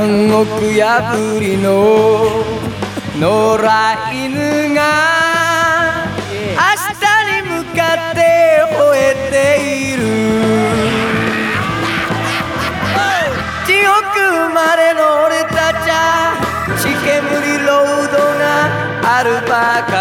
監獄破りの野良犬が明日に向かって吠えている。地獄生まれの俺たちは血煙ロードがあるばか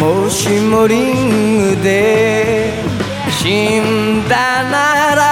もしもリングで死んだなら